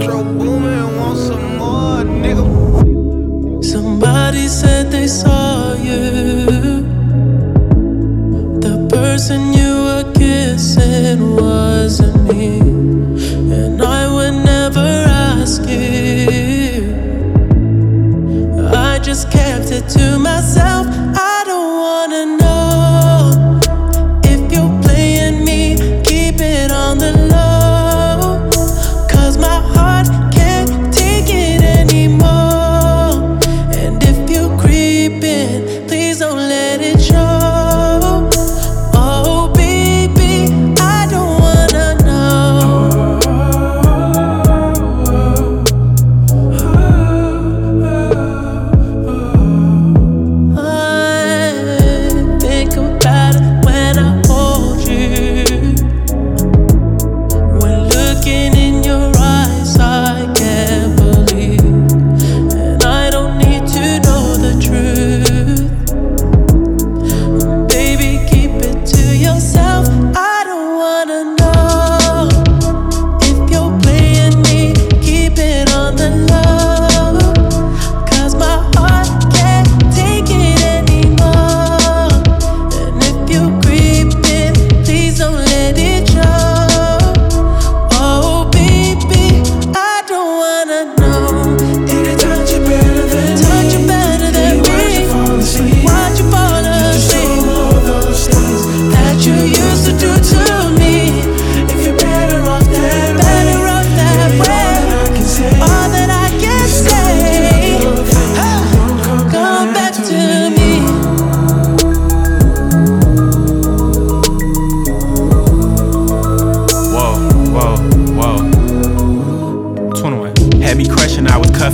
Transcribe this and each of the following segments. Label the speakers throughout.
Speaker 1: Metro want some more, nigga. Somebody said they saw you. The person you were kissing wasn't me.
Speaker 2: sleeping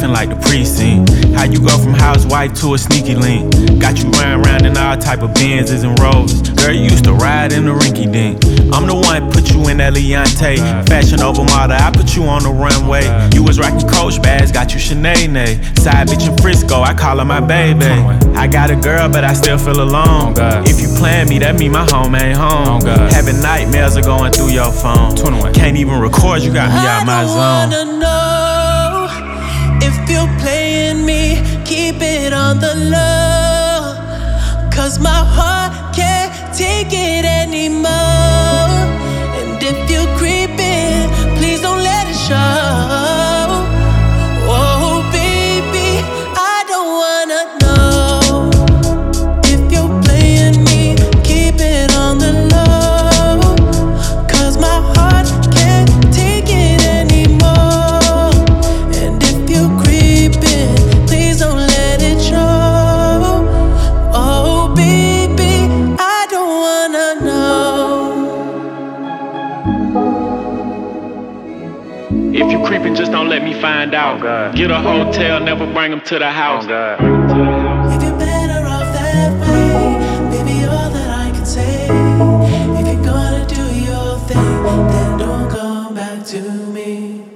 Speaker 2: nothing like the precinct. How you go from housewife to a sneaky link? Got you running around in all type of Benz's and Rolls. Girl, you used to ride in the rinky dink. I'm the one put you in that Leontay. Fashion over model, I put you on the runway. You was rocking Coach bags, got you Sinead. Side bitch in Frisco, I call her my baby. I got a girl, but I still feel alone. If you plan me, that mean my home ain't home. Having nightmares are going through your phone. Can't even record, you got me out my zone.
Speaker 1: If you playing me, keep it on the low. Cause my heart can't take it anymore. you creeping, just don't let me find out. Oh Get a hotel, never bring them to the oh, house. Oh if you're better off that way, baby, all that I can say.
Speaker 2: If you're gonna do your thing, then don't come back to me.